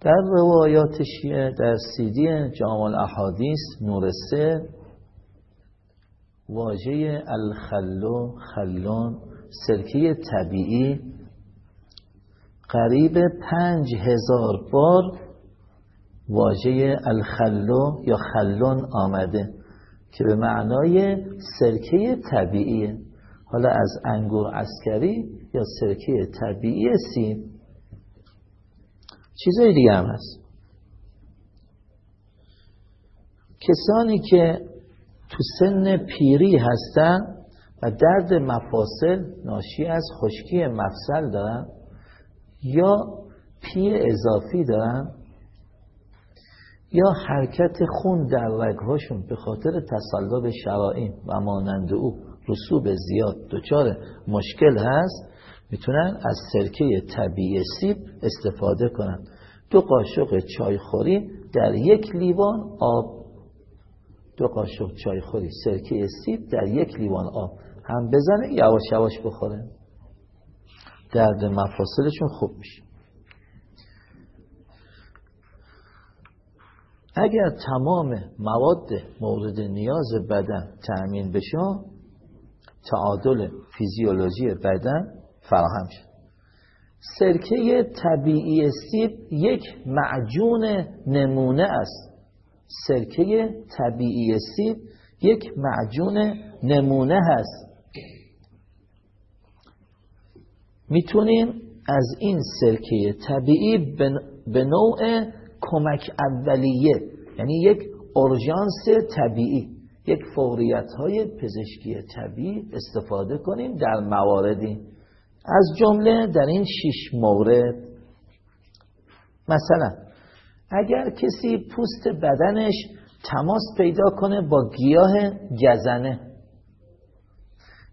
در روایات شیعه در سیدی جامع الاحادیث نور سه واژه الخلو خلون سرکه طبیعی قریب پنج هزار بار واژه الخلو یا خلون آمده که به معنای سرکه طبیعیه. حالا از انگور اسکری یا سرکه طبیعی سیم چیزای دیگه هم هست. کسانی که تو سن پیری هستن و درد مفاصل ناشی از خشکی مفصل دارن یا پی اضافی دارن یا حرکت خون در رگهاشون به خاطر تصلب شرائم و مانند او رسوب زیاد دچار مشکل هست می‌تونن از سرکه طبیعی سیب استفاده کنن. دو قاشق چایخوری در یک لیوان آب. دو قاشق چایخوری سرکه سیب در یک لیوان آب. هم بزنه یواش یواش بخوره. درد مفاصلشون خوب میشه. اگر تمام مواد مورد نیاز بدن تأمین بشه تعادل فیزیولوژی بدن فراهم شد. سرکه طبیعی سیب یک معجون نمونه است. سرکه طبیعی سیب یک معجون نمونه هست. می‌تونیم از این سرکه طبیعی به نوع کمک اولیه یعنی یک اورژانس طبیعی یک فوریت های پزشکی طبیعی استفاده کنیم در مواردی. از جمله در این شش مورد مثلا اگر کسی پوست بدنش تماس پیدا کنه با گیاه گزنه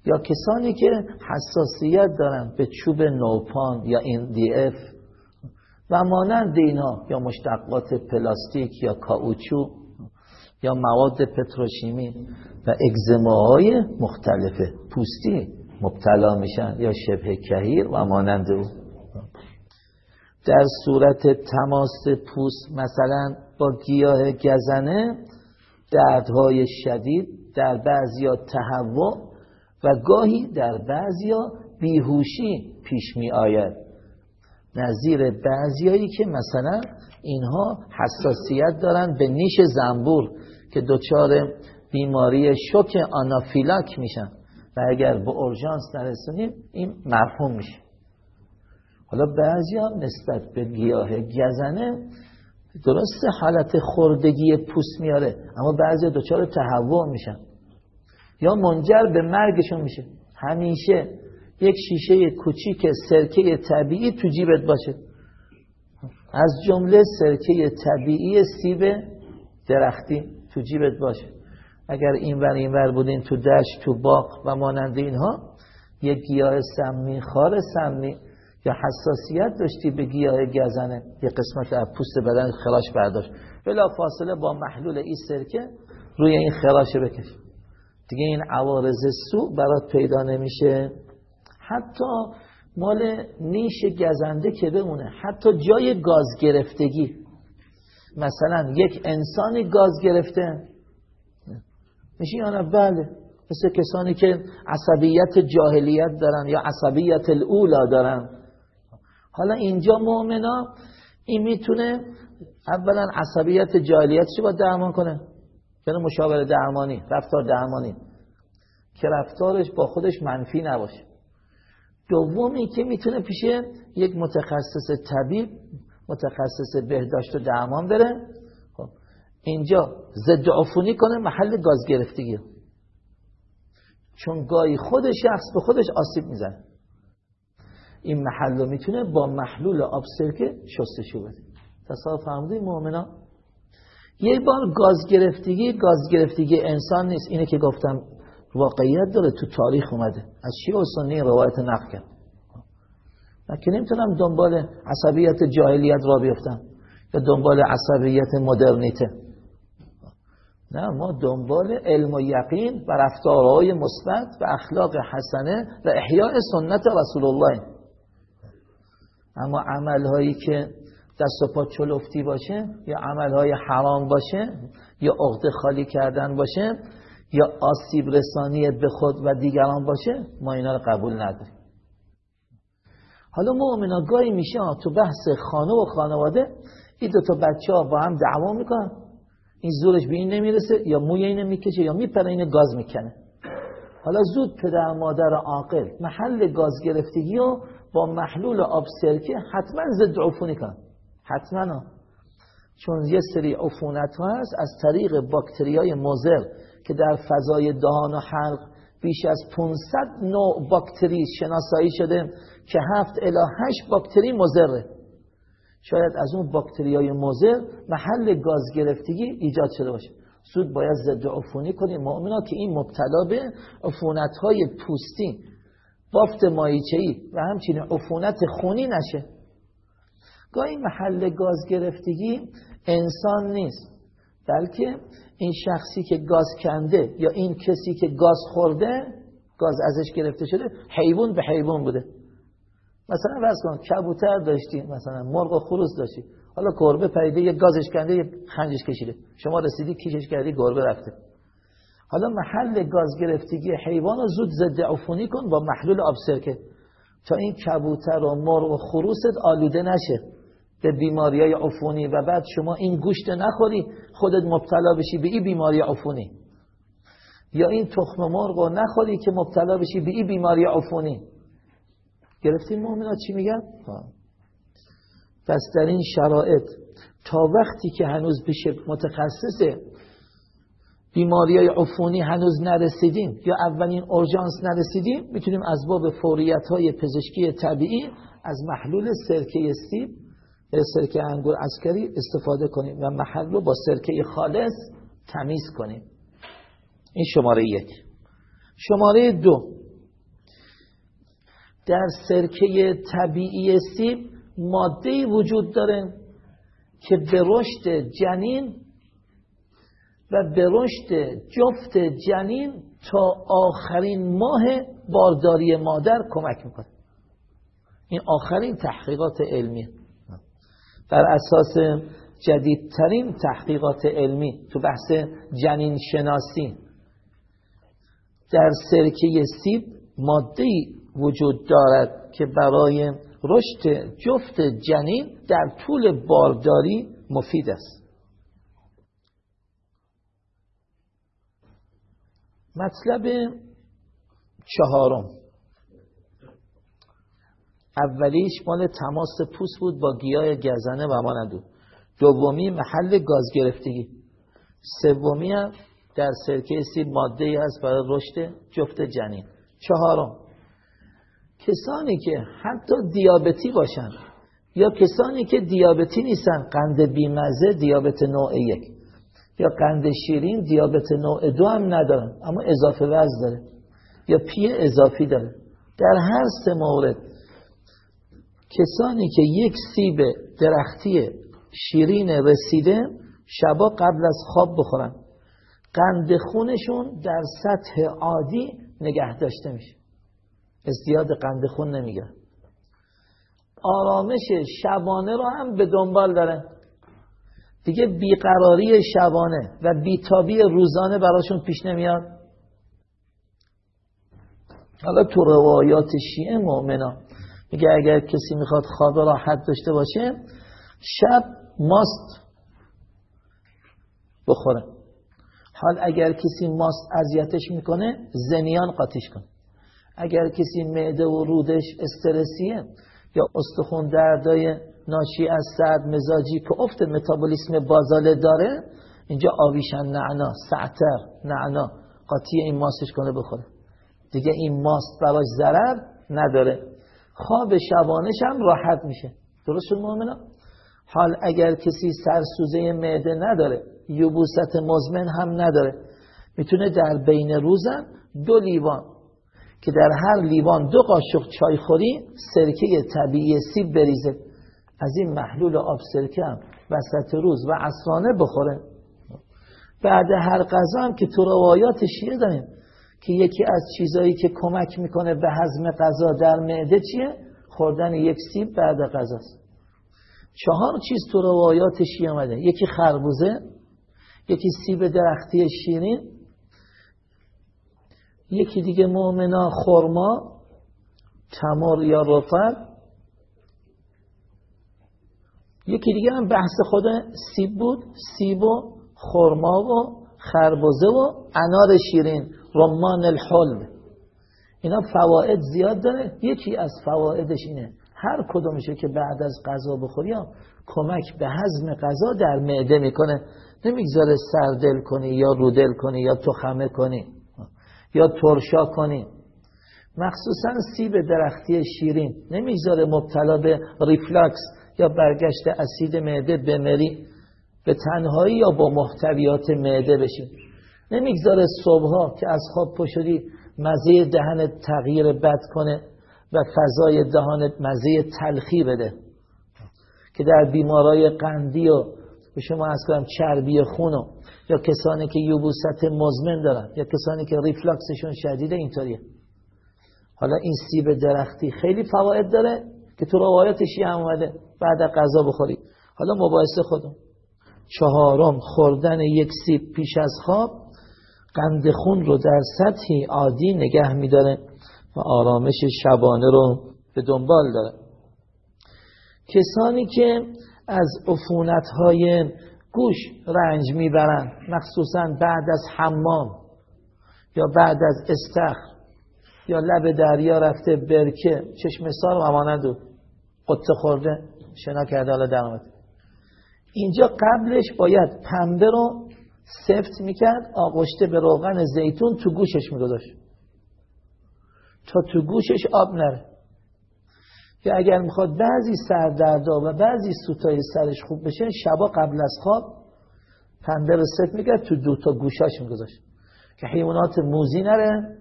یا کسانی که حساسیت دارن به چوب نوپان یا این دی اف و مانند اینا یا مشتقات پلاستیک یا کاوچو یا مواد پتروشیمی و اگزماهای مختلف پوستی مبتلا میشن یا شبه کهیر و مانند او. در صورت تماس پوست مثلا با گیاه گزنه دردهای شدید در بعضیا تهوع و گاهی در بعضیا بیهوشی پیش می آید. نظیر بعضیایی که مثلا اینها حساسیت دارن به نیش زنبور که دچار بیماری شوک آنافیلاک میشن. و اگر به اورژانس نرسونیم این مرحوم میشه. حالا بعضی هم نسبت به گیاه گزنه درست حالت خوردگی پوست میاره اما بعضی دچار تهوع میشن. یا منجر به مرگشون میشه. همیشه یک شیشه کوچیک سرکه طبیعی تو جیبت باشه. از جمله سرکه طبیعی سیب درختی تو جیبت باشه. اگر این ور این ور بودین تو دشت تو باغ و مانند اینها یک گیاه سمی خار سمی یا حساسیت داشتی به گیاه گزنه. یه قسمت از پوست بدن خراش برداشت. بلا فاصله با محلول این سرکه روی این خراش بکش. دیگه این عوارض سو برات پیدا نمیشه. حتی مال نیش گزنده که بمونه. حتی جای گاز گرفتگی. مثلا یک انسانی گاز گرفته. میشه یا نه بله. مثل کسانی که عصبیت جاهلیت دارن یا عصبیت الاولا دارن. حالا اینجا مؤمنا این می‌تونه اولا عصبیت جاهلیت چی باید درمان کنه؟ یعنی مشاور درمانی رفتار درمانی. که رفتارش با خودش منفی نباشه. دومی که می‌تونه پیش یک متخصص طبیب متخصص بهداشت و درمان بره. اینجا ضد عفونی کنه محل گاز گرفتگی چون گاهی خود شخص به خودش آسیب می‌زنه. این محل رو می‌تونه با محلول آب سرکه شستشو بده. تصور فرمودید مؤمنا؟ یه بار گاز گرفتگی گاز گرفتگی انسان نیست. اینه که گفتم واقعیت داره تو تاریخ اومده. از شیعه و سنی روایت نقل کرد. من که نمی‌تونم دنبال عصبیت جاهلیت را بیفتم؟ یا دنبال عصبیت مدرنیته؟ نه ما دنبال علم و یقین و رفتارهای مثبت و اخلاق حسنه و احیاء سنت رسول الله اما عملهایی که دست و پا چلفتی باشه یا عملهای حرام باشه یا عقد خالی کردن باشه یا آسیب رسانی به خود و دیگران باشه ما اینا رو قبول نداریم. حالا مؤمنا گاهی میشه تو بحث خانه و خانواده این دو تا بچه ها با هم دعوا می‌کنن. این زورش به این نمی‌رسه یا موی اینو می‌کشه یا میپره این گاز می‌کنه. حالا زود پدر مادر عاقل محل گاز گرفتگی و با محلول آب سرکه حتما ضد عفونی کن حتما. چون یه سری عفونت ها هست از طریق باکتری های مزر که در فضای دهان و حلق بیش از 500 نوع باکتری شناسایی شده که هفت الی هشت باکتری مزره شاید از اون باکتری های مزر محل گاز گرفتگی ایجاد شده باشه. سود باید ضد عفونی کنیم. مؤمنا که این مبتلا به عفونت های پوستی بافت مایچه‌ای و همچنین عفونت خونی نشه. گاهی محل گاز گرفتگی انسان نیست بلکه این شخصی که گاز کنده یا این کسی که گاز خورده گاز ازش گرفته شده حیوان به حیوان بوده. مثلا فرض کن کبوتر داشتی مثلا مرغ و خروس داشتی. حالا گربه پیده یه گازش کنده یه خنجش کشیده. شما رسیدی کیشش کردی گربه رفته. حالا محل گاز گرفتگی حیوان رو زود ضد عفونی کن با محلول آب سرکه تا این کبوتر و مرغ و خروست آلوده نشه. به بیماری های عفونی و بعد شما این گوشت نخوری خودت مبتلا بشی به این بیماری عفونی. یا این تخم مرغ رو نخوری که مبتلا بشی به این بیماری عفونی. گرفتیم مؤمنات چی میگن؟ پس در این شرایط تا وقتی که هنوز بشه متخصص بیماری های عفونی هنوز نرسیدیم یا اولین اورژانس نرسیدیم می‌تونیم از باب فوریت های پزشکی طبیعی از محلول سرکه سیب سرکه انگور عسکری استفاده کنیم و محل رو با سرکه خالص تمیز کنیم. این شماره یک. شماره دو. در سرکه طبیعی سیب ماده وجود داره که به رشد جنین و به رشد جفت جنین تا آخرین ماه بارداری مادر کمک می‌کنه. این آخرین تحقیقات علمی. بر اساس جدیدترین تحقیقات علمی تو بحث جنین شناسی در سرکه سیب ماده وجود دارد که برای رشد جفت جنین در طول بارداری مفید است. مطلب چهارم. اولیش مال تماس پوست بود با گیاه گزنه و مانندو. دومی محل گاز گرفتگی. سومی هم در سرکه سیب ماده ای است برای رشد جفت جنین. چهارم کسانی که حتی دیابتی باشن یا کسانی که دیابتی نیستن قند بیمزه دیابت نوع یک. یا قند شیرین دیابت نوع دو هم ندارن اما اضافه وزن داره. یا پی اضافی داره. در هر سه مورد کسانی که یک سیب درختی شیرین رسیده شبا قبل از خواب بخورن. قند خونشون در سطح عادی نگه داشته میشه. زیاد قند خون نمی‌گیرن آرامش شبانه رو هم به دنبال داره. دیگه بیقراری شبانه و بیتابی روزانه براشون پیش نمیاد. حالا تو روایات شیعه مؤمنا میگه اگر کسی می‌خواد خواب راحت داشته باشه شب ماست بخوره. حال اگر کسی ماست اذیتش می‌کنه زنیان قاطیش کن اگر کسی معده و رودش استرسیه یا استخون دردای ناشی از سرد مزاجی که افت متابولیسم بازاله داره اینجا آویشن نعنا سعتر نعنا قاطی این ماستش کنه بخوره. دیگه این ماست براش ضرر نداره. خواب شبانش هم راحت میشه. درست شد مؤمنا حال اگر کسی سرسوزه معده نداره یبوست مزمن هم نداره می‌تونه در بین روزم دو لیوان که در هر لیوان دو قاشق چای خوری سرکه طبیعی سیب بریزه. از این محلول آب سرکه هم وسط روز و عصرانه بخوره. بعد هر غذا هم که تو روایات شیعه داریم که یکی از چیزایی که کمک می‌کنه به هضم غذا در معده چیه؟ خوردن یک سیب بعد غذاست. چهار چیز تو روایات شیعه آمده یکی خربوزه یکی سیب درختی شیرین یکی دیگه مؤمنا خرما تمر یا رفت یکی دیگه هم بحث خود سیب بود سیب و خرما و خربزه و انار شیرین رمان الحلو. اینا فواید زیاد داره. یکی از فوایدش اینه هر کدومشه که بعد از غذا بخوری کمک به هضم غذا در معده می‌کنه. نمی‌گذاره سردل کنی یا رودل کنی یا تخمه کنی. یا ترشا کنی مخصوصا سیب درختی شیرین. نمی‌گذاره مبتلا به ریفلاکس یا برگشت اسید معده بمری. به تنهایی یا با محتویات معده بشین نمی‌گذاره صبحها که از خواب پشدی مزه دهن تغییر بد کنه و فضای دهان مزه تلخی بده. که در بیمارای قندی و به شما از کنم چربی خونو یا کسانی که یوبوست مزمن دارن یا کسانی که ریفلاکسشون شدیده اینطوریه. حالا این سیب درختی خیلی فواید داره که تو روایتشی هم اومده بعد غذا بخوری. حالا مباحثه خودم. چهارم خوردن یک سیب پیش از خواب قند خون رو در سطحی عادی نگه میداره و آرامش شبانه رو به دنبال داره. کسانی که از عفونت های گوش رنج می‌برند مخصوصا بعد از حمام یا بعد از استخر یا لب دریا رفته برکه. چشم سار و و قطه خورده شنا کرده حالا درمت اینجا قبلش باید پنبه رو سفت می‌کرد آغشته به روغن زیتون تو گوشش میگذاشت. تا تو گوشش آب نره. که اگر می‌خواد بعضی سردردا و بعضی سوتای سرش خوب بشه شبا قبل از خواب پنبه رو ست میگرد تو دو تا گوشاش میگذاشت. که حیوانات موزی نره.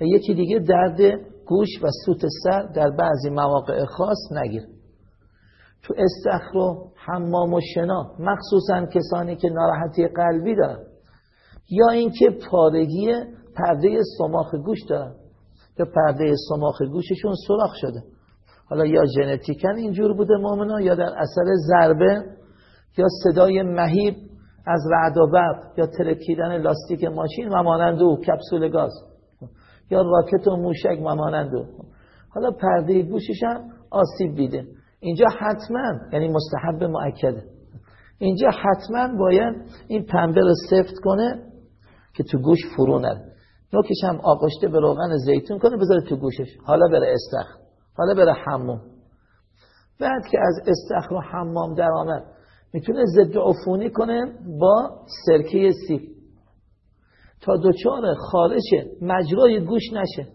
و یکی دیگه درد گوش و سوت سر در بعضی مواقع خاص نگیر تو استخر و حمام و شنا مخصوصا کسانی که ناراحتی قلبی دارن یا اینکه پارگی پرده سماخ گوش دارن. که پرده سماخ گوششون سراخ شده. حالا یا ژنتیکن اینجور بوده مؤمنا یا در اثر ضربه یا صدای مهیب از رعد و برق یا ترکیدن لاستیک ماشین و مانند او کپسول گاز یا راکت و موشک و مانند حالا پرده گوشش هم آسیب دیده اینجا حتما یعنی مستحب معکده اینجا حتما باید این پنبه رو سفت کنه که تو گوش فرو نره. نوکش هم آقشته به روغن زیتون کنه بذاره تو گوشش. حالا بره استخر. حالا بره حمام بعد که از استخر و حمام در آمد می‌تونه ضد عفونی کنه با سرکه سیب. تا دچار خارش مجرای گوش نشه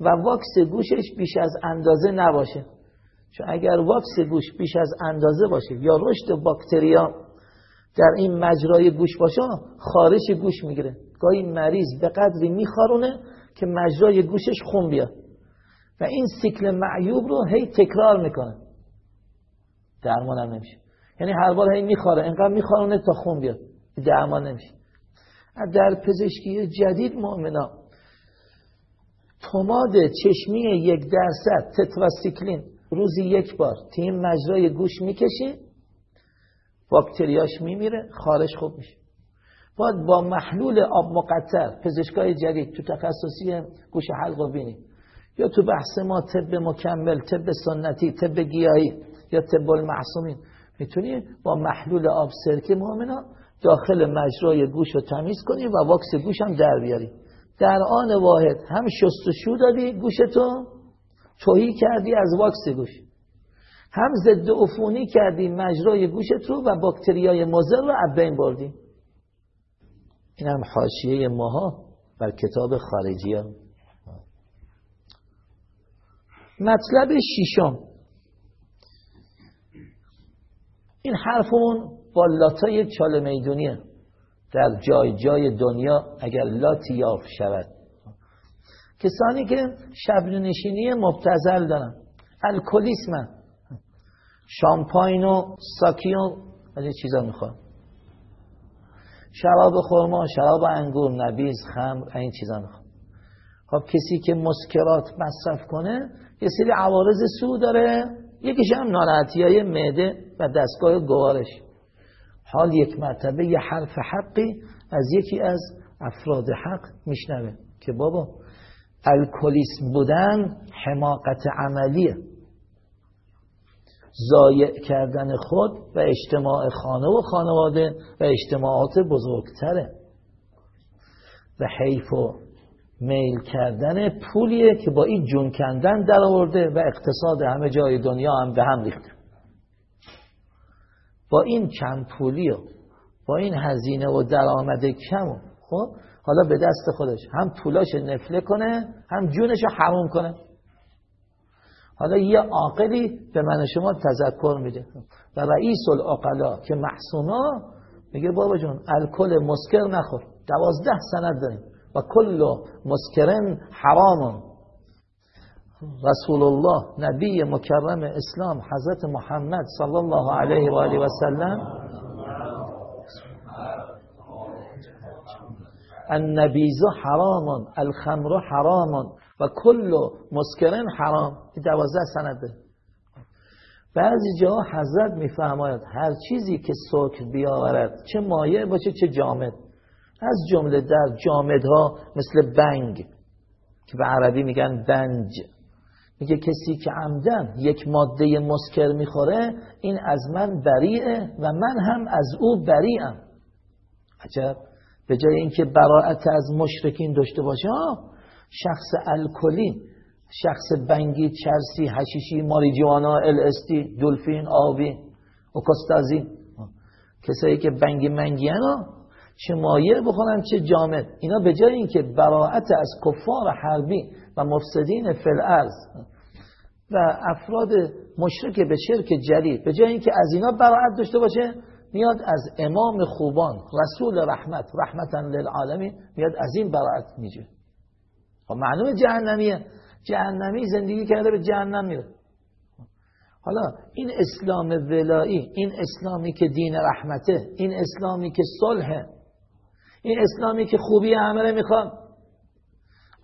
و واکس گوشش بیش از اندازه نباشه. چون اگر واکس گوش بیش از اندازه باشه یا رشد باکتریا در این مجرای گوش باشه خارش گوش می‌گیره. گاهی مریض به قدری میخارونه که مجرای گوشش خون بیاد. و این سیکل معیوب رو هی تکرار می‌کنه. درمان هم نمیشه. یعنی هر بار هی میخواره. انقدر میخوارونه تا خون بیاد. درمان نمیشه. در پزشکی جدید مؤمنا. توماد چشمی یک درصد تتراسیکلین روزی یک بار. تیم مجرای گوش می‌کشی باکتریاش میمیره خارش خوب میشه. باید با محلول آب مقطر پزشکای جدید تو تخصصی گوش حلق و بینی. یا تو بحث ما طب مکمل طب سنتی طب گیاهی یا طب المعصومین می‌تونی با محلول آب سرکه مؤمنا داخل مجرای گوش رو تمیز کنی و واکس گوش هم در بیاری. در آن واحد هم شستشو دادی گوشتو توهی کردی از واکس گوش. هم ضد عفونی کردی مجرای گوشت رو و باکتریای مضر رو از بین بردی. این هم حاشیه ماها بر کتاب خارجی مطلب شیشم. این حرفمون با لاتای چال میدونیه. در جای جای دنیا اگر لاتی یافت شود. کسانی که شب نشینی مبتزل دارن. الکلیسم. شامپاین و ساکی و از چیزا می‌خوان. شراب خورما شراب انگور نبیز خمر این چیزا می‌خوان. خب کسی که مسکرات مصرف کنه یه سری عوارض سو داره. یکیش هم ناراحتی های معده و دستگاه گوارش. حال یک مرتبه یه حرف حقی از یکی از افراد حق میشنوه که بابا الکلیسم بودن حماقت عملیه. زایع کردن خود و اجتماع خانه و خانواده و اجتماعات بزرگتره. و حیف و میل کردن پولیه که با این جون کندن در آورده و اقتصاد همه جای دنیا هم به هم ریخته. با این کم پولی و با این هزینه و درآمد کم خب حالا به دست خودش. هم پولاش نفله کنه هم جونش رو حرام کنه. حالا یه عاقلی به من شما تذکر میده. و رئیس العقلا که محسونا میگه بابا جون الکل مسکر نخور. دوازده سند داریم. و کل مسکرن حرام. رسول الله نبی مکرم اسلام حضرت محمد صلی الله علیه و آله و سلم. النبیز حرام الخمر حرام و کل مسکرن حرام. این دوازده سنده بعضی جا حضرت میفرماید هر چیزی که سکر بیاورد چه مایع باشه چه جامد. از جمله در جامدها مثل بنگ که به عربی میگن بنج. میگه کسی که عمدن یک ماده مسکر می‌خوره این از من بریعه و من هم از او بریعم. عجب. به جای اینکه براعت از مشرکین داشته باشه شخص الکلی شخص بنگی چرسی حشیشی ماریجوانا ال استی دلفین آبی اوکاستازی کسایی که بنگی منگی چه مایع بخورن چه جامد اینا به جای اینکه براعت از کفار حربی و مفسدین فل و افراد مشرک به شرک جلی به جای اینکه از اینا براعت داشته باشه میاد از امام خوبان رسول رحمت رحمتا للعالمین میاد از این براعت میجه. خب معلومه جهنمیه. جهنمی زندگی کرده به جهنم میره. حالا این اسلام ولایی این اسلامی که دین رحمته این اسلامی که صلحه این اسلامی که خوبی عمله می‌خواد.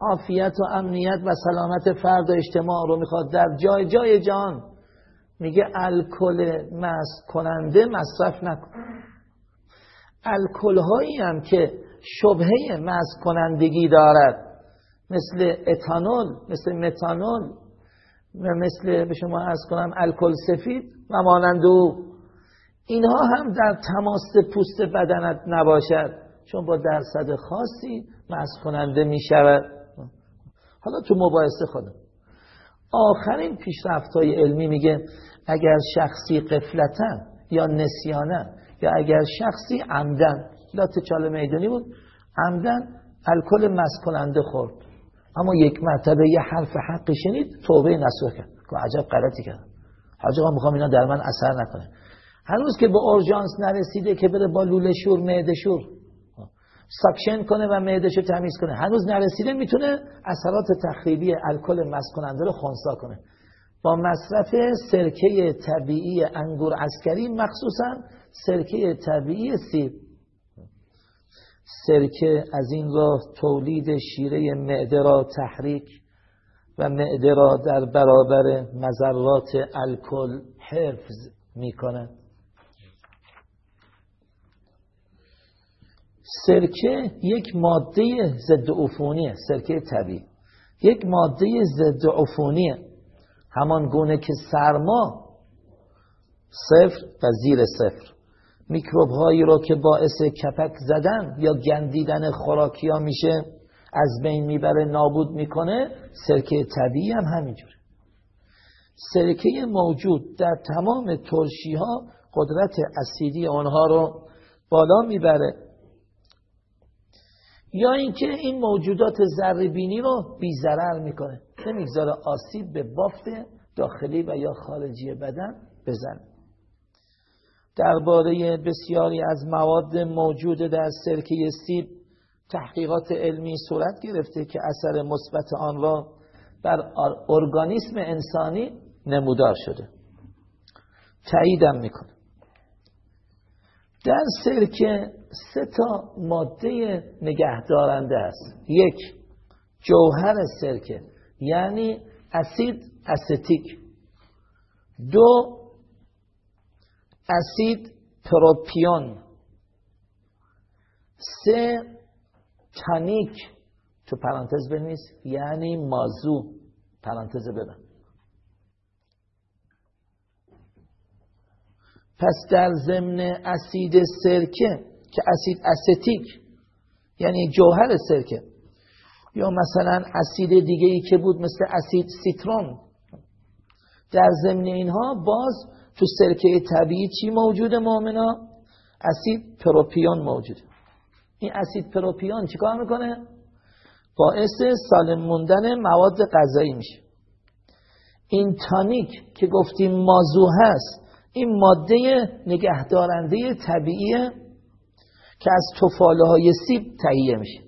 عافیت و امنیت و سلامت فرد و اجتماع رو می‌خواد در جای جای جان میگه الکل مست کننده مصرف نکن. الکل هایی هم که شبهه مست کنندگی دارد. مثل اتانول مثل متانول و مثل به شما از کنم الکل سفید و مانند او. اینها هم در تماس پوست بدنت نباشد. چون با درصد خاصی مست کننده می شود حالا تو مباحثه خودم. آخرین پیشرفت های علمی میگه اگر شخصی قفلتن یا نسیانن یا اگر شخصی عمدن لات چاله میدانی بود عمدن الکل مست کننده خورد. اما یک مرتبه یه حرف حقی شنید توبه نسوه کرد. که عجب غلطی کرد. حاج آقا می‌خوام اینا در من اثر نکنه. هنوز که به اورژانس نرسیده که بره با لوله شور معده شور ساکشن کنه و معدهشو تمیز کنه. هنوز نرسیده می‌تونه اثرات تخریبی الکل مست کننده رو خونسا کنه. با مصرف سرکه طبیعی انگور عسکری مخصوصا سرکه طبیعی سیب. سرکه از این راه تولید شیره معده را تحریک و معده را در برابر مذرات الکل حفظ می کند سرکه یک ماده ضد عفونیه سرکه طبیعی. یک ماده ضد عفونیه. همان گونه که سرما صفر و زیر صفر. میکروب هایی رو که باعث کپک زدن یا گندیدن خوراکی ها میشه از بین می‌بره نابود می‌کنه سرکه طبیعی هم همینجوره. سرکه موجود در تمام ترشی ها قدرت اسیدی آنها رو بالا می‌بره. یا اینکه این موجودات ذره رو بیزرر می‌کنه. نمی‌گذاره آسیب به بافت داخلی و یا خارجی بدن بزنه. درباره بسیاری از مواد موجود در سرکه سیب تحقیقات علمی صورت گرفته که اثر مثبت آن را بر ارگانیسم انسانی نمودار شده. تاییدم می‌کنه در سرکه سه تا ماده نگهدارنده است. یک جوهر سرکه یعنی اسید استیک دو اسید پروپیون سه تانیک تو پرانتز بنویس یعنی مازو. پرانتز ببن. پس در ضمن اسید سرکه که اسید استیک یعنی جوهر سرکه. یا مثلا اسید دیگه ای که بود مثل اسید سیترون. در ضمن اینها باز تو سرکه طبیعی چی موجوده مؤمنا اسید پروپیون موجوده این اسید پروپیون چیکار می‌کنه؟ باعث سالم موندن مواد غذایی میشه. این تانیک که گفتیم مازو هست این ماده نگهدارنده طبیعیه که از توفاله های سیب تهیه میشه.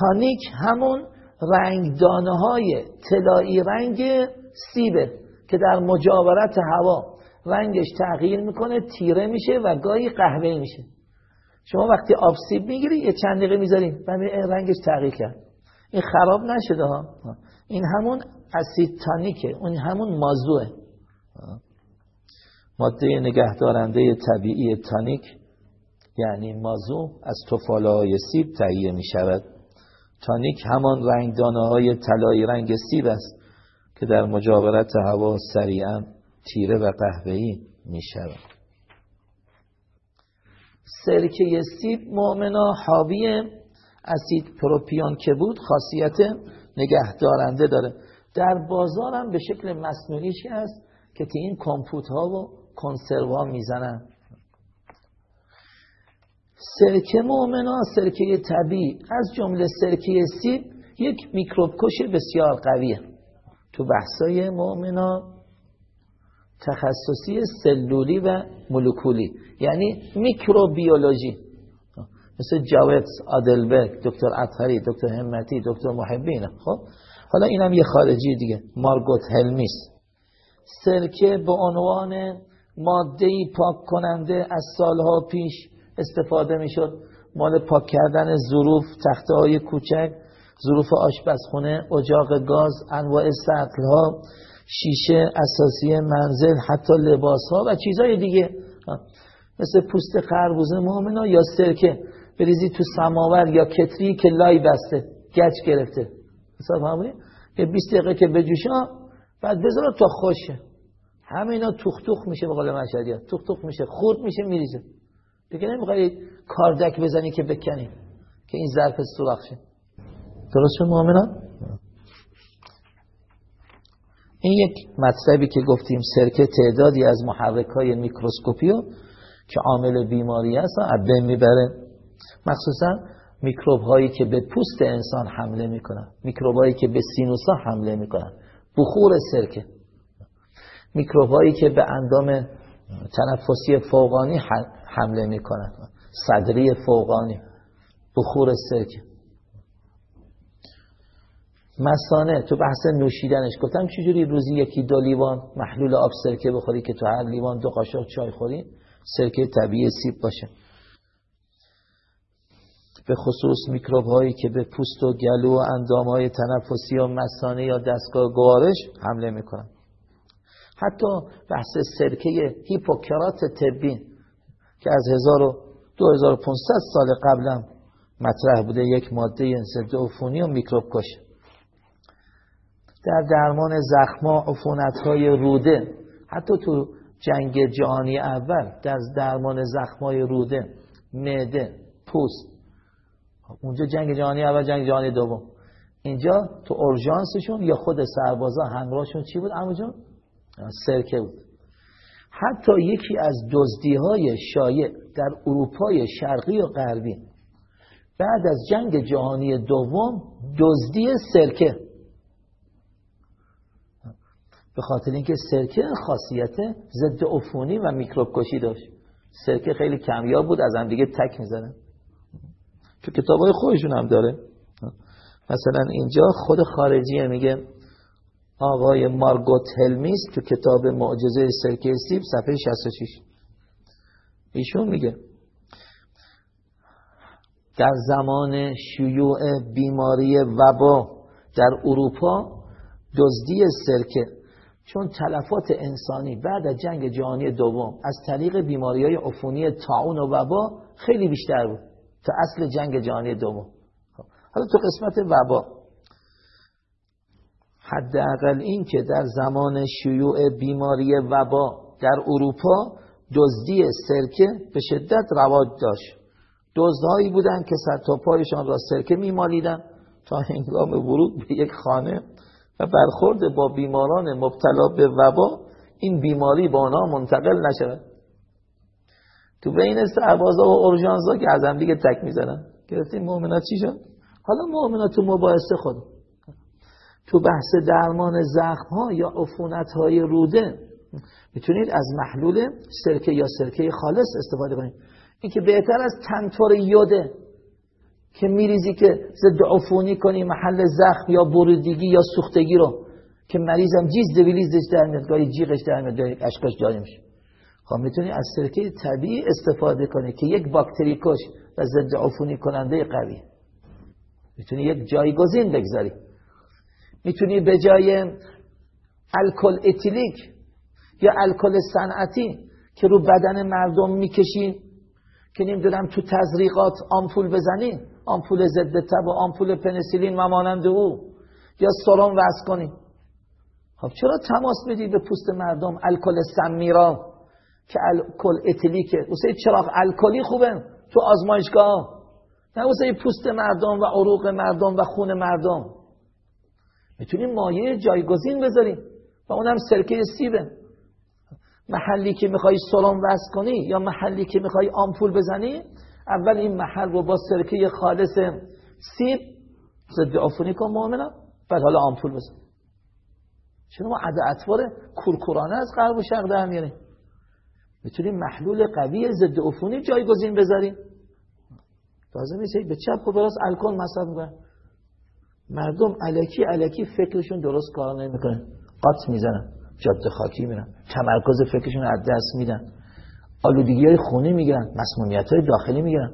تانیک همون رنگدانه های طلایی رنگ سیبه که در مجاورت هوا رنگش تغییر می‌کنه تیره میشه و گاهی قهوه میشه. شما وقتی آب سیب می‌گیری یه چند دقیقه می‌ذارین. و رنگش تغییر کرد. این خراب نشده ها. این همون اسید تانیکه. اون همون مازوه ماده نگهدارنده طبیعی تانیک. یعنی مازو از توفاله های سیب تهیه می شود تانیک همان رنگدانه های طلایی رنگ سیب است که در مجاورت هوا سریعا تیره و قهوه‌ای می شود سرکه سیب مؤمنا حاوی اسید پروپیون که بود خاصیت نگهدارنده داره. در بازار هم به شکل مصنوعیش هست؟ که تی این کامپوت ها و کنسروا می‌زنن. سرکه مؤمنا سرکه طبیعی. از جمله سرکه سیب یک میکروب کش بسیار قویه. تو بحثای مؤمنا تخصصی سلولی و مولکولی یعنی میکروبیولوژی. مثل جاوت آدلبرگ دکتر اطهری دکتر همتی دکتر محبین خب؟ حالا اینم یه خارجی دیگه. مارگوت هلمیس. سرکه به عنوان مادهی پاک کننده از سالها پیش استفاده می‌شد. مال پاک کردن ظروف تخته های کوچک ظروف آشپزخونه اجاق گاز انواع سطل ها شیشه اساسی منزل حتی لباس ها و چیزهای دیگه. مثل پوست خربوزه مؤمنا یا سرکه. بریزی تو سماور یا کتری که لای بسته گچ گرفته. حساب همونی یه 20 دقیقه که بجوشه بعد بذار تا خوشه. همه اینا توخ توخ میشه به قول مشهدی توخ توخ میشه خورد میشه میریزه. دیگه نمی‌خوای کاردک بزنی که بکنی که این ظرف سوراخ شه. درست شد مؤمنان؟ این یک مطلبی که گفتیم سرکه تعدادی از محرک های میکروسکوپی که عامل بیماری از بین می‌بره. مخصوصا میکروب هایی که به پوست انسان حمله می‌کنن میکروب هایی که به سینوسا حمله می‌کنن. بخور سرکه میکروب هایی که به اندام تنفسی فوقانی حمله می‌کنن صدری فوقانی. بخور سرکه مسانه تو بحث نوشیدنش گفتم چجوری روزی یکی دو لیوان محلول آب سرکه بخوری که تو هر لیوان دو قاشق چای خوری؟ سرکه طبیعی سیب باشه. به خصوص میکروب هایی که به پوست و گلو و اندام های تنفسی و مسانه یا دستگاه گوارش حمله می‌کنن. حتی بحث سرکه هیپوکرات طبی که از 2500 سال قبلم مطرح بوده یک ماده عفونی و میکروب کشه در درمان زخما عفونت های روده حتی تو جنگ جهانی اول در درمان زخمای روده معده پوست اونجا جنگ جهانی اول جنگ جهانی دوم. اینجا تو اورژانسشون یا خود سربازا همراهشون چی بود؟ امو سرکه بود حتی یکی از دزدی های شایع در اروپای شرقی و غربی. بعد از جنگ جهانی دوم دزدی سرکه به خاطر اینکه سرکه خاصیت ضد عفونی و میکروب کشی داشت. سرکه خیلی کمیاب بود از هم دیگه تک می‌زنن تو کتاب های خودشون هم داره. مثلا اینجا خود خارجیه میگه آقای مارگوت هلمیس تو کتاب معجزه سرکه سیب صفحه 66 ایشون میگه در زمان شیوع بیماری وبا در اروپا دزدی سرکه چون تلفات انسانی بعد از جنگ جهانی دوم از طریق بیماری های عفونی تاون و وبا خیلی بیشتر بود تا اصل جنگ جهانی دوم. خب، حالا تو قسمت وبا حداقل این که در زمان شیوع بیماری وبا در اروپا دزدی سرکه به شدت رواج داشت. دزدهایی بودند که سر تا پایشان را سرکه میمالیدن تا هنگام ورود به یک خانه و برخورد با بیماران مبتلا به وبا این بیماری با آنها منتقل نشود. تو بین سربازا و اورژانزا که از هم دیگه تک می‌زنن. گرفتیم مؤمنات چی شد؟ حالا مؤمنات تو مباحثه خود تو بحث درمان زخم ها یا عفونت های روده می‌تونید از محلول سرکه یا سرکه خالص استفاده کنید. این که بهتر از تنتور یوده که میریزی که ضد عفونی کنی محل زخم یا بریدگی یا سوختگی رو که مریضم جیز دویلیزش در میاد گاهی جیغش در میاد اشکاش جاری میشه. خب می‌تونی از سرکه طبیعی استفاده کنی که یک باکتری کش و ضد عفونی کننده قوی. می‌تونی یک جایگزین بگذاری. می‌تونی به جای الکل اتیلیک یا الکل صنعتی که رو بدن مردم می‌کشی که نمی‌دونم تو تزریقات آمپول بزنی آمپول ضد تب و آمپول پنسیلین و مانند او یا سرم وز کنی. خب چرا تماس بدی به پوست مردم الکل سمیرا که الکل اتیلیکه؟ واسه چراغ الکلی خوبه تو آزمایشگاه؟ نه واسه پوست مردم و عروق مردم و خون مردم. می‌تونیم مایه جایگزین بذاریم. و اونم سرکه سیبه. محلی که می‌خوای سرم وز کنی یا محلی که می‌خوای آمپول بزنی اول این محل رو با سرکه خالص سیب ضد عفونی کن مؤمنم بعد حالا آمپول بزن. چرا ما عده اطوار کورکورانه از غرب و شرق در میاریم. می‌تونیم محلول قوی ضد عفونی جایگزین بذاریم. تازه میشه به چپ و براست الکل مصرف می‌کنن مردم علکی علکی فکرشون درست کار نمی‌کنه قط می‌زنن. جاده خاکی میرن. تمرکز فکرشون از دست میدن. آلودگی های خونی می‌گیرن. مسمومیت های داخلی می‌گیرن.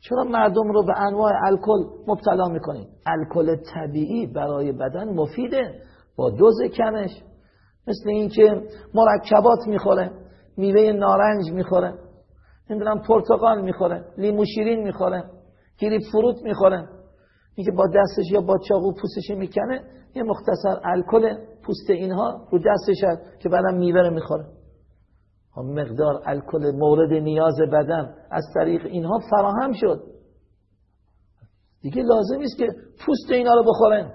چرا مردم رو به انواع الکل مبتلا می‌کنید الکل طبیعی برای بدن مفیده. با دوز کمش. مثل اینکه مرکبات می‌خوره. میوه نارنج می‌خوره. نمی‌دونم پرتقال می‌خوره. لیمو شیرین می‌خوره. گریپ فروت می‌خوره. اینکه با دستش یا با چاقو پوستش می‌کنه یه مختصر الکل پوست اینها رو دستش هست که بعدم میوه رو می‌خوره. خب مقدار الکل مورد نیاز بدن از طریق اینها فراهم شد. دیگه لازم نیست که پوست اینا رو بخورن.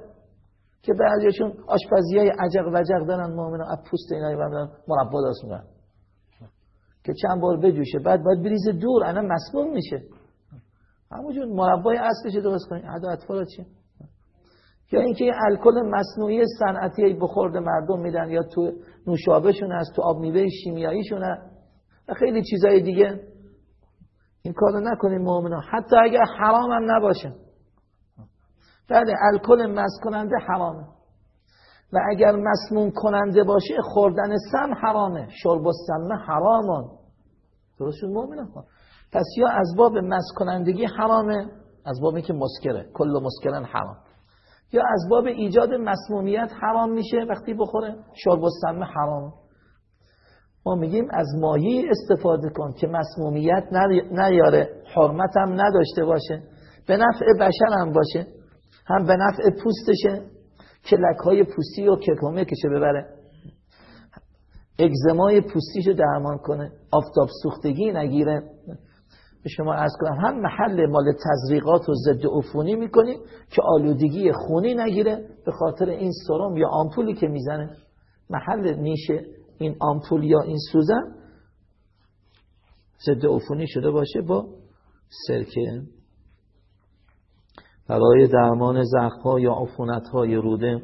که بعضیشون آشپزی های عجق وجق دارن مؤمنا از پوست اینا رو مربا درست می‌کنن که چند بار بجوشه بعد باید بریزه دور انا مسموم میشه. همونجور مربای اصلش درست کنید عدا اطفال چیه؟ یا اینکه الکل مصنوعی صنعتی بخورد مردم میدن یا تو نوشابهشون هست تو آب میوه شیمیاییشون و خیلی چیزای دیگه. این کارو نکنیم مؤمنا حتی اگر حرام هم نباشه. بله الکل مس کننده حرامه. و اگر مسموم کننده باشه خوردن سم حرامه. شرب سم حرامان درست شد مؤمنا پس یا از باب مس کنندگی حرامه از باب که مسکره کل مسکرن حرام. یا از باب ایجاد مسمومیت حرام میشه وقتی بخوره شرب و سم حرام. ما میگیم از مایه استفاده کن که مسمومیت نیاره حرمت هم نداشته باشه. به نفع بشر هم باشه. هم به نفع پوستشه. کلک های پوستی و ککومه کشه ببره. اگزمای پوستیشو درمان کنه. آفتاب سوختگی نگیره. به شما ارز کنم هم محل مال تزریقات و ضد عفونی می‌کنی که آلودگی خونی نگیره به خاطر این سرم یا آمپولی که می‌زنه. محل نیش این آمپول یا این سوزن ضد عفونی شده باشه با سرکه. برای درمان زخم ها یا عفونت های روده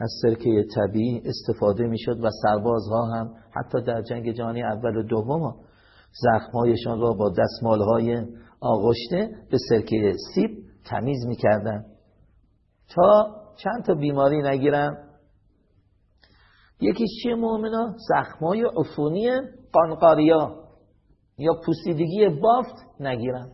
از سرکه طبیعی استفاده می‌شد و سربازها هم حتی در جنگ جهانی اول و دوم زخمهایشان را با دستمالهای آغشته به سرکه سیب تمیز می‌کردن تا چند تا بیماری نگیرن یکیش چیه مؤمنا زخمای عفونی قانقاریا یا پوسیدگی بافت نگیرن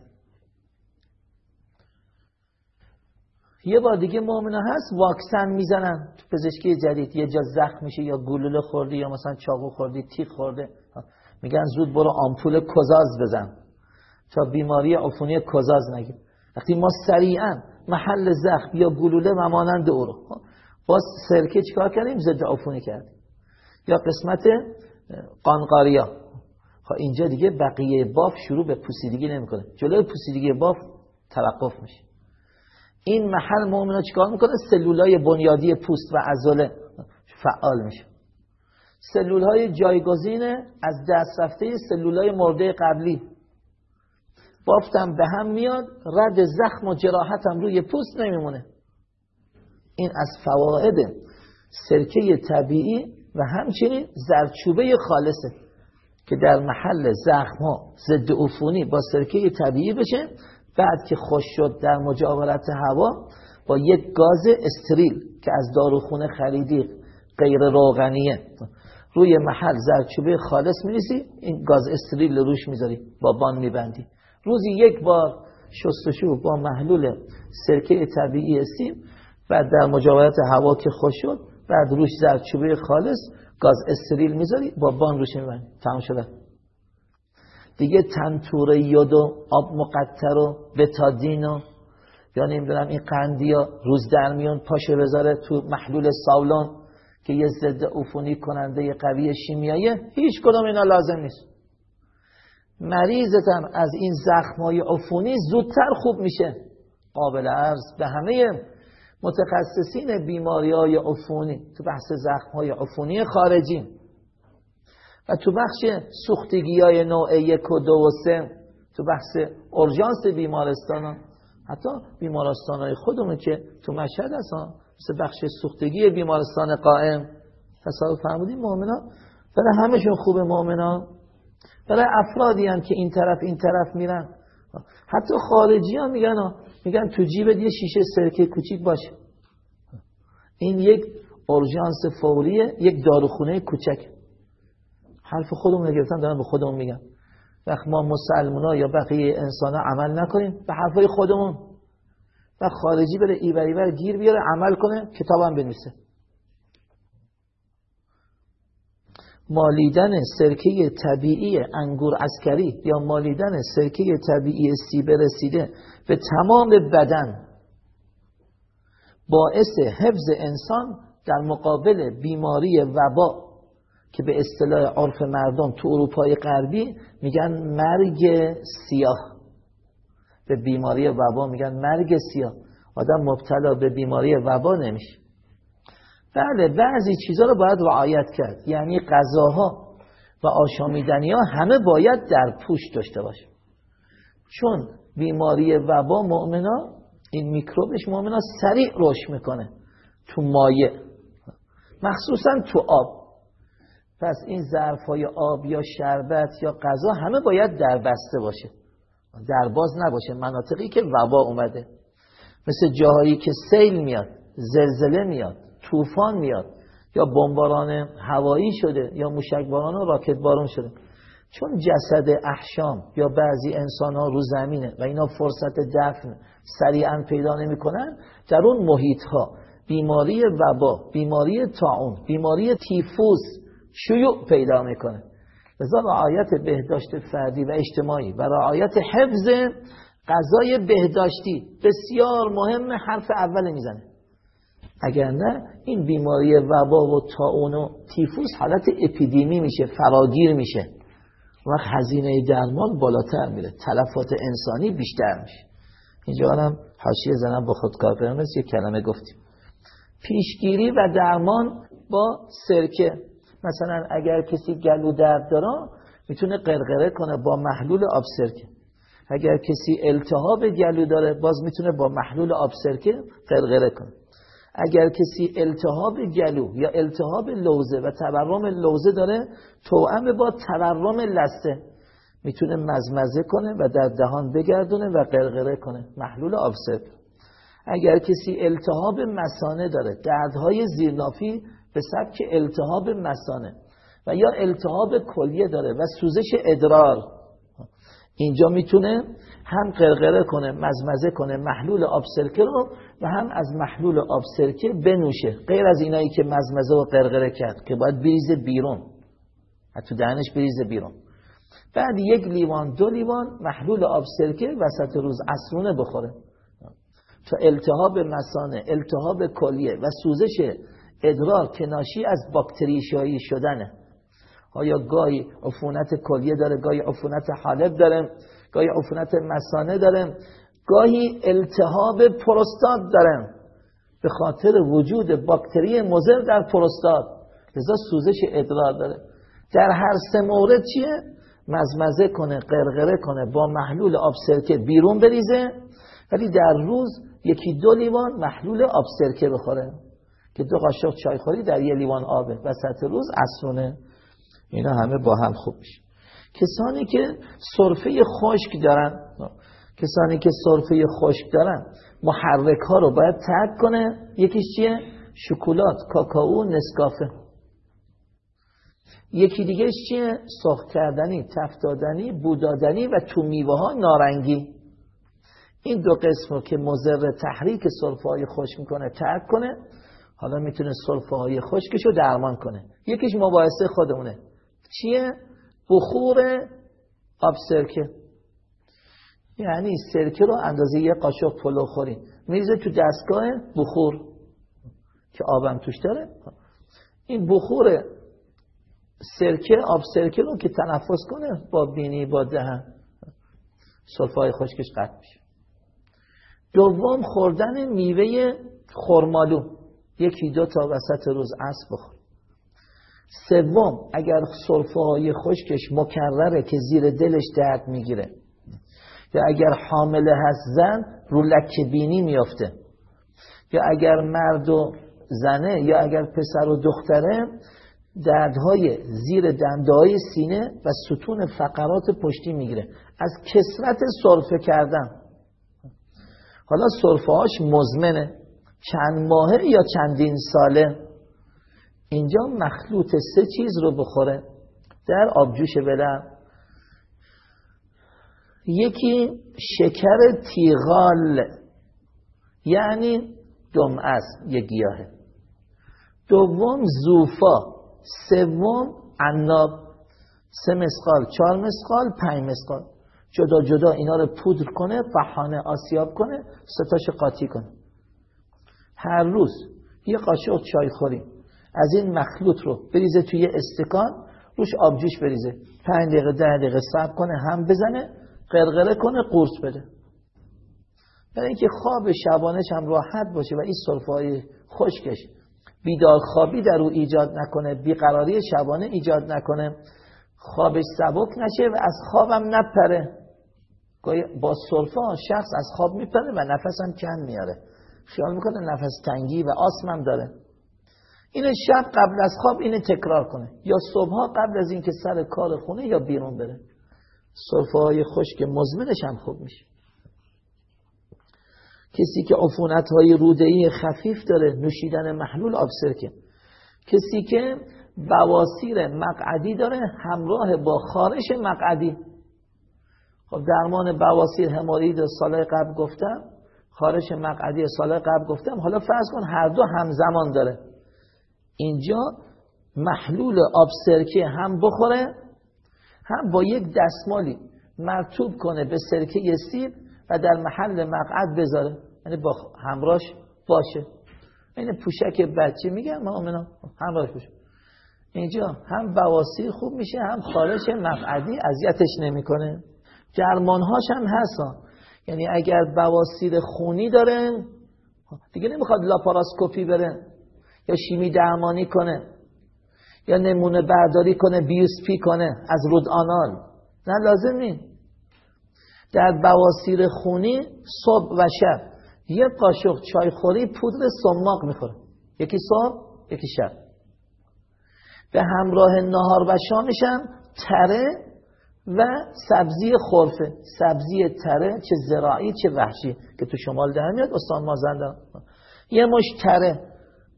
یه بار دیگه مؤمنا هست واکسن می‌زنن. تو پزشکی جدید یه جا زخم میشه یا گلوله خوردی یا مثلا چاقو خوردی تیغ خورده. میگن زود برو آمپول کزاز بزن. تا بیماری عفونی کزاز نگیر وقتی ما سریعا محل زخم یا گلوله و مانند او رو. با سرکه چیکار کردیم؟ ضد عفونی کردیم. یا قسمت قانقاریا. خب اینجا دیگه بقیه باف شروع به پوسیدگی نمی‌کنه. جلوی پوسیدگی باف توقف میشه. این محل مؤمنا چیکار می‌کنه؟ سلولای بنیادی پوست و عضله فعال میشه. سلول های جایگزین از دست رفته سلول مرده قبلی. بافتم به هم میاد رد زخم و جراحت هم روی پوست نمیمونه. این از فواید سرکه طبیعی و همچنین زرچوبه خالصه که در محل زخم ها ضد عفونی با سرکه طبیعی بشه. بعد که خوش شد در مجاورت هوا با یک گاز استریل که از داروخونه خریدی غیر روغنیه. روی محل زرچوبه خالص میریسی این گاز استریل روش می‌ذاری با بان میبندی. روزی یک بار شستشو با محلول سرکه طبیعی سیم بعد در مجاورت هوا که خوش شد بعد روش زرچوبه خالص گاز استریل می‌ذاری با بان روش میبندی. تمام شده. دیگه تنتور یود و آب مقطر و بتادین و یا نمی‌دونم این قندی ها روز در میون پاشه بذاره تو محلول ساولون. که یه ضد عفونی کننده قوی شیمیایی هیچ کدوم اینا لازم نیست. مریضتم از این زخمای عفونی زودتر خوب میشه. قابل عرض به همه متخصصین بیماری های عفونی تو بحث زخم های عفونی خارجی. و تو بخش سوختگی های نوع یک و دو و سه تو بحث ارژانس بیمارستان حتی بیمارستان های خودمون که تو مشهد هست مثل بخش سوختگی بیمارستان قائم. تصادف فرمودیم مؤمنا برای همشون خوب مؤمنا برای افرادی هم که این طرف این طرف میرن. حتی خارجی هم میگن میگن تو جیبت یه شیشه سرکه کوچیک باشه. این یک اورژانس فوریه یک داروخونه کوچک. حرف خودمون گرفتن دارم به خودمون میگم وقت ما مسلمان یا بقیه انسان ها عمل نکنیم به حرفای خودمون. و خارجی بره ایوری بر گیر بیاره عمل کنه کتابم بنویسه. مالیدن سرکه طبیعی انگور عسکری یا مالیدن سرکه طبیعی سیب رسیده به تمام بدن باعث حفظ انسان در مقابل بیماری وبا که به اصطلاح عرف مردم تو اروپای غربی میگن مرگ سیاه. به بیماری وبا میگن. مرگ سیاه. آدم مبتلا به بیماری وبا نمیشه. بله بعضی چیزها رو باید رعایت کرد. یعنی غذاها و آشامیدنی ها همه باید در پوش داشته باشه. چون بیماری وبا مؤمنا این میکروبش مؤمنا سریع رشد می‌کنه. تو مایع. مخصوصا تو آب. پس این ظرف های آب یا شربت یا غذا همه باید در بسته باشه. در باز نباشه مناطقی که وبا اومده. مثل جاهایی که سیل میاد زلزله میاد طوفان میاد یا بمباران هوایی شده یا موشکباران و راکت بارون شده. چون جسد احشام یا بعضی انسان ها رو زمینه و اینا فرصت دفن سریعا پیدا نمی‌کنن در اون محیط ها بیماری وبا بیماری تاون بیماری تیفوس شیوع پیدا می‌کنه. لذا رعایت بهداشت فردی و اجتماعی و رعایت حفظ غذای بهداشتی بسیار مهم حرف اول می‌زنه. اگر نه این بیماری وبا و تاون و تیفوس حالت اپیدمی میشه فراگیر میشه وقت هزینه درمان بالاتر میره تلفات انسانی بیشتر میشه. اینجا هم حاشیه زنم با خودکار قرمز یه کلمه گفتیم. پیشگیری و درمان با سرکه. مثلا اگر کسی گلو درد داره می‌تونه قرقره کنه با محلول آب سرکه اگر کسی التهاب گلو داره باز می‌تونه با محلول آب سرکه قرقره کنه. اگر کسی التهاب گلو یا التهاب لوزه و تورم لوزه داره توأم با تورم لسه می‌تونه مزمزه کنه و در دهان بگردونه و قرقره کنه. محلول آبسپ اگر کسی التهاب مسانه داره دردهای زیرنافی به سبک التهاب مسانه و یا التهاب کلیه داره و سوزش ادرار. اینجا می‌تونه هم قرقره کنه مزمزه کنه محلول آب سرکه رو و هم از محلول آب سرکه بنوشه. غیر از اینایی که مزمزه و قرقره کرد که باید بریزه بیرون. حتی دهنش بریزه بیرون. بعد یک لیوان دو لیوان محلول آب سرکه وسط روز عصرونه بخوره. تا التهاب مسانه التهاب کلیه و سوزش ادرار که ناشی از باکتری شایی شدنه. آیا گاهی عفونت کلیه داره گاهی عفونت حالب داره گاهی عفونت مسانه داره؟ گاهی التهاب پروستات دارن به خاطر وجود باکتری مضر در پروستات. لذا سوزش ادرار داره. در هر سه مورد چیه؟ مزمزه کنه قرقره کنه با محلول آب سرکه بیرون بریزه. ولی در روز یکی دو لیوان محلول آب سرکه بخوره. که دو قاشق چای خوری در یه لیوان آبه وسط روز عصرونه اینا همه با هم خوب میشه. کسانی که صرفه خشک دارن کسانی که صرفه خشک دارن محرک ها رو باید ترک کنه. یکیش چیه؟ شکلات کاکائو نسکافه. یکی دیگه چیه؟ سرخ کردنی تفتادنی بودادنی و تو میوه ها نارنگی. این دو قسم رو که مضر تحریک صرفه های خشک می‌کنه ترک کنه. حالا می‌تونه صرفه های خشکش رو درمان کنه. یکیش مباحثه خودمونه. چیه؟ بخور آب سرکه. یعنی سرکه رو اندازه یه قاشق پلو خورین میریزه تو دستگاه بخور که آبم توش داره. این بخور سرکه آب سرکه رو که تنفس کنه با بینی با دهن صرفای خشکش قطع میشه. دوم خوردن میوه خرمالو. یکی دو تا وسط روز عصر بخور. سوم اگر صرفه های خشکش مکرره که زیر دلش درد می‌گیره. یا اگر حامله هست زن رو لکه بینی میافته. یا اگر مرد و زنه یا اگر پسر و دختره دردهای زیر دندهای سینه و ستون فقرات پشتی می‌گیره. از کسرت صرفه کردن. حالا صرفه هاش مزمنه. چند ماهه یا چندین ساله اینجا مخلوط سه چیز رو بخوره در آبجوش بلم یکی شکر تیغال یعنی دم از یک گیاهه. دوم زوفا سوم عناب. سه مسقال چهار مسقال پنج مسقال. جدا جدا اینا رو پودر کنه فحانه آسیاب کنه ستاش قاطی کنه. هر روز یه قاشق چای خوریم. از این مخلوط رو بریزه توی استکان روش آبجوش بریزه. پنج دقیقه ده دقیقه صبر کنه هم بزنه قرقره کنه قورس بده. برای اینکه خواب شبانش هم راحت باشه و این صرفه خشکش بیدار خوابی در او ایجاد نکنه بیقراری شبانه ایجاد نکنه خوابش سبک نشه و از خوابم نپره. با صرفه شخص از خواب میپره و نفسم کم میاره. خیال می‌کنه نفس تنگی و آسمم داره. اینو شب قبل از خواب اینو تکرار کنه. یا صبح قبل از اینکه سر کار خونه یا بیرون بره. صرفه های خشک مزمنش هم خوب میشه. کسی که عفونت های روده خفیف داره نوشیدن محلول آب سرکه کسی که بواسیر مقعدی داره همراه با خارش مقعدی. خب درمان بواسیر همورید سال قبل گفتم خارش مقعدی سال قبل گفتم حالا فرض کن هر دو همزمان داره. اینجا محلول آب سرکه هم بخوره هم با یک دستمالی مرتوب کنه به سرکه سیب و در محل مقعد بذاره. یعنی با همراش باشه. این پوشک بچه میگن ما امنا همراش باشه. اینجا هم بواسیر خوب میشه هم خارش مقعدی اذیتش نمی‌کنه. هاش هم هستن. یعنی اگر بواسیر خونی داره دیگه نمی‌خواد لاپاراسکوپی بره یا شیمی درمانی کنه یا نمونه برداری کنه بیوسپی کنه از رود آنال نه لازم نیست. در بواسیر خونی صبح و شب یه قاشق چایخوری پودر سماق می‌خوره. یکی صبح یکی شب. به همراه نهار و شامشم تره و سبزی خورفه سبزی تره چه زراعی چه وحشی که تو شمال در میاد استان مازندران یه مش تره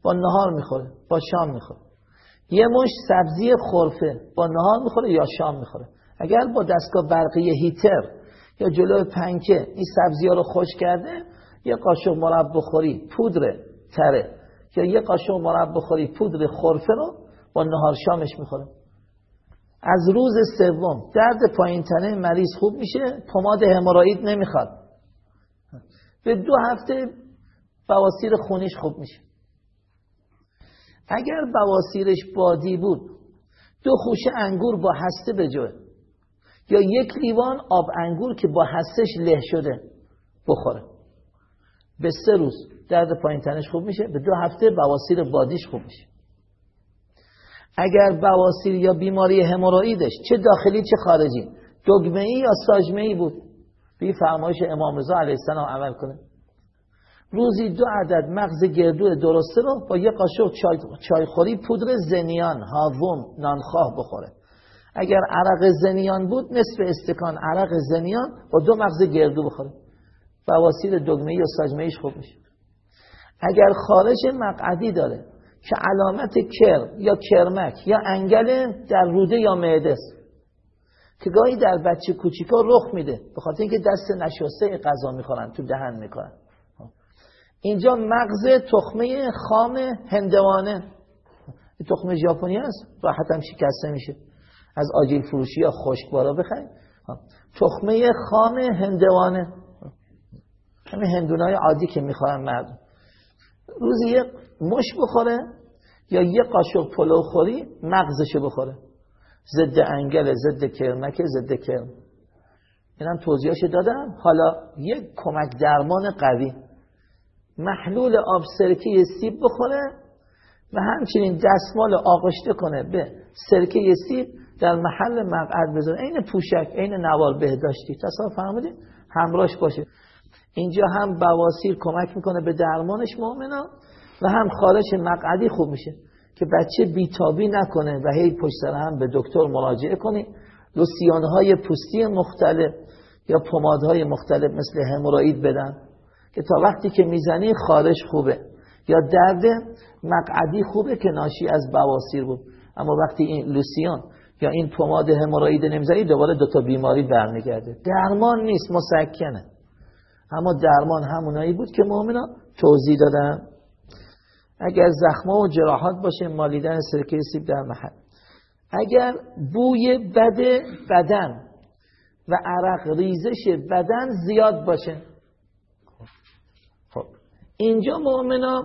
با نهار می‌خوره با شام می‌خوره. یه مش سبزی خورفه با نهار می‌خوره یا شام می‌خوره. اگر با دستگاه برقی هیتر یا جلو پنکه این سبزی ها رو خوش کرده یه قاشق مرب بخوری پودر تره. یا یه قاشق مرب بخوری پودر خورفه رو با نهار شامش می‌خوره. از روز سوم. درد پایین تنه مریض خوب میشه. پماد هموراید نمی‌خواد. به دو هفته بواسیر خونیش خوب میشه. اگر بواسیرش بادی بود دو خوشه انگور با هسته بجوه. یا یک لیوان آب انگور که با هستش له شده بخوره. به سه روز درد پایین تنش خوب میشه. به دو هفته بواسیر بادیش خوب میشه. اگر بواسیر یا بیماری هموروئیدش چه داخلی چه خارجی. دگمه ای یا ساجمه ای بود. بی فرمایش امام رضا علیه السلام عمل کنه. روزی دو عدد مغز گردو درسته رو با یه قاشق چای چایخوری پودر زنیان هاوم نانخواه بخوره. اگر عرق زنیان بود نصف استکان عرق زنیان با دو مغز گردو بخوره. بواسیر دگمه یا ساجمه ایش خوب میشه. اگر خارج مقعدی داره که علامت کرم یا کرمک یا انگل در روده یا معده است که گاهی در بچه کوچیکا رخ میده. به خاطر اینکه دست نشسته غذا می‌خورن تو دهن می‌کنن. اینجا مغز تخمه خام هندوانه. تخمه ژاپنی است راحت هم شکسته میشه. از آجیل فروشی یا خشکبارا بخرید تخمه خام هندوانه. همین هندونای عادی که می‌خورن مردم. روزی یه مش بخوره یا یه قاشق پلو خوری مغزشو بخوره. ضد انگل ضد کرمک ضد کرم اینم توضیحش دادم. حالا یک کمک درمان قوی. محلول آب سرکه سیب بخوره و همچنین دستمال آغشته کنه به سرکه سیب در محل مقعد بذاره. این پوشک این نوار بهداشتی. تصور فرمودید همراهش باشه. اینجا هم بواسیر کمک می‌کنه به درمانش مؤمنا و هم خارش مقعدی خوب میشه که بچه بیتابی نکنه و هی پشت سر هم به دکتر مراجعه کنی های پوستی مختلف یا پمادهای مختلف مثل هموراید بدن که تا وقتی که می‌زنی خارش خوبه. یا درد مقعدی خوبه که ناشی از بواسیر بود. اما وقتی این لوسیان یا این پماد هموراید نمی‌زنی دوباره دوتا بیماری برمیگرده. درمان نیست مسکنه. اما درمان همونایی بود که مؤمنا توضیح دادن. اگر زخمه و جراحات باشه مالیدن سرکه سیب در محل. اگر بوی بد بدن و عرق ریزش بدن زیاد باشه. خب اینجا مؤمنا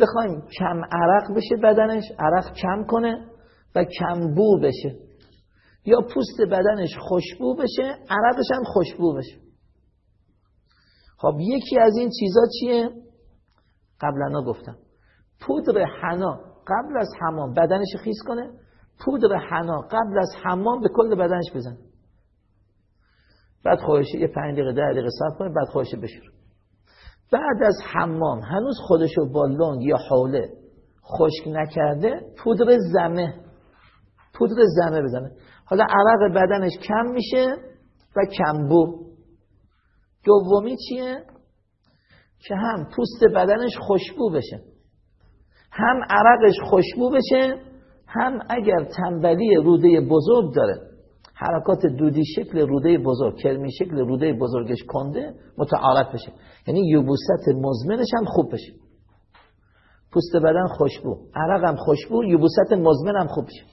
بخوایم کم عرق بشه بدنش عرق کم کنه و کم بو بشه. یا پوست بدنش خوشبو بشه عرقش هم خوشبو بشه. خب یکی از این چیزا چیه؟ قبلا گفتم پودر حنا قبل از حمام بدنش خیس کنه. پودر حنا قبل از حمام به کل بدنش بزن بعد خواهش یه پنج دقیقه ده دقیقه صبر کنه بعد خواهش بشور بعد از حمام هنوز خودشو با لنگ یا حوله خشک نکرده پودر زمه. پودر زمه بزنه. حالا عرق بدنش کم میشه و کمبو دومی چیه؟ که هم پوست بدنش خوشبو بشه. هم عرقش خوشبو بشه هم اگر تنبلی روده بزرگ داره. حرکات دودی شکل روده بزرگ کرمی شکل روده بزرگش کنده متعارف بشه. یعنی یبوست مزمنش هم خوب بشه. پوست بدن خوشبو عرق هم خوشبو یبوست مزمن هم خوب بشه.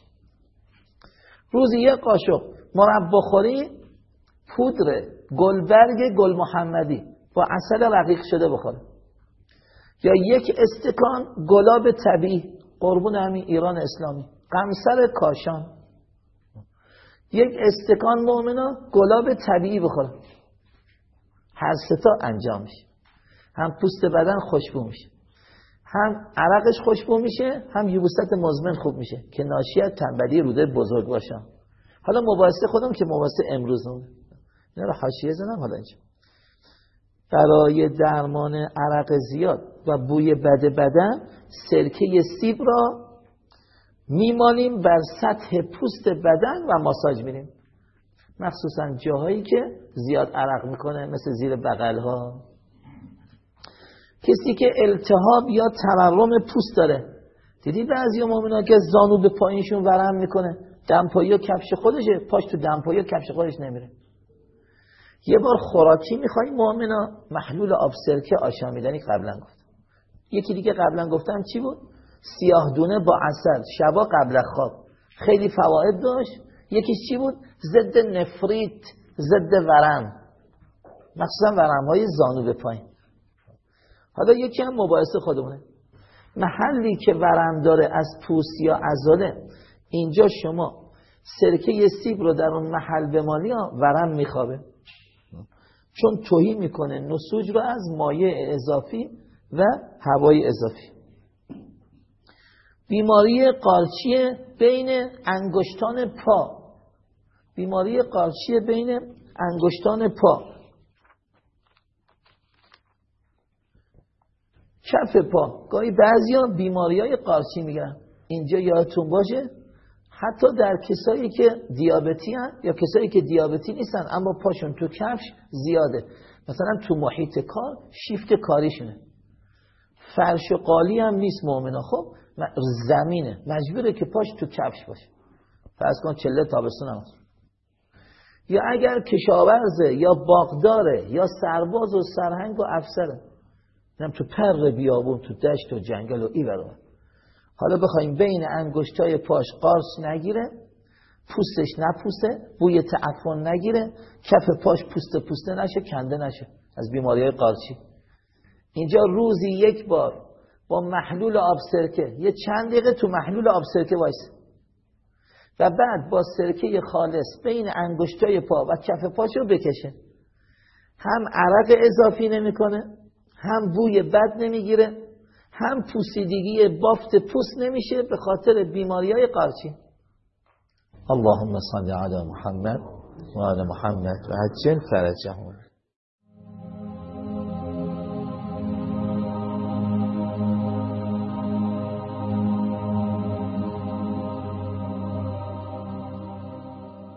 روزی یک قاشق مربا خوری پودر گلبرگ گل محمدی با اصل رقیق شده بخوره. یا یک استکان گلاب طبیعی قربون همین ایران اسلامی. قمسر کاشان. یک استکان مؤمنا گلاب طبیعی بخوره. هر ستا انجام میشه. هم پوست بدن خوشبو میشه. هم عرقش خوشبو میشه هم یبوست مزمن خوب میشه. که ناشی تنبلی روده بزرگ باشم حالا مباحثه خودم که مباحثه امروز نمونه اینا رو حاشیه زنم حالا اینجا. برای درمان عرق زیاد و بوی بد بدن سرکه سیب را میمالیم بر سطح پوست بدن و ماساژ میریم مخصوصا جاهایی که زیاد عرق می‌کنه مثل زیر بغل ها کسی که التهاب یا تورم پوست داره. دیدی بعضی مؤمنا که زانو به پایینشون ورم می‌کنه؟ دمپایی و کفش خودشه. پاش تو دمپایی و کفش خودش نمیره. یه بار خوراکی می‌خوای مؤمنا محلول آب سرکه آشامیدنی قبلا گفت. یکی دیگه قبلا گفتم چی بود؟ سیاه دونه با عسل. شبا قبل خواب. خیلی فواید داشت. یکیش چی بود؟ ضد نفریت ضد ورم. مخصوصا ورم های زانو به پایین. حالا یکی هم مباحث خودمونه. محلی که ورم داره از پوست یا عضله اینجا شما سرکه سیب رو در اون محل بمانی ها ورم میخوابه. چون توهی می‌کنه نسوج رو از مایع اضافی و هوای اضافی. بیماری قارچی بین انگشتان پا. بیماری قارچی بین انگشتان پا. کف پا. گاهی بعضی ها بیماری های قارچی میگن. اینجا یادتون باشه حتی در کسایی که دیابتی هن یا کسایی که دیابتی نیستن اما پاشون تو کفش زیاده. مثلا تو محیط کار شیفت کاریشونه فرش و قالی هم نیست مؤمنا خب زمینه. مجبوره که پاش تو کفش باشه. فرض کن چله تابستون هم یا اگر کشاورزه یا باغداره یا سرباز و سرهنگ و افسره نم تو پر بیابون تو دشت و جنگل و ای حالا بخوایم بین انگشتای پاش قارچ نگیره پوستش نپوسته بوی تعفن نگیره کف پاش پوسته پوسته نشه کنده نشه از بیماری های قارچی. اینجا روزی یک بار با محلول آب سرکه یه چند دقیقه تو محلول آب سرکه وایسه و بعد با سرکه خالص بین انگشتای پا و کف پاش رو بکشه. هم عرق اضافی نمی‌کنه هم بوی بد نمی‌گیره. هم پوسیدگی بافت پوست نمیشه به خاطر بیماری های قارچی. اللهم صل علی محمد و علی محمد و عجل فرجهم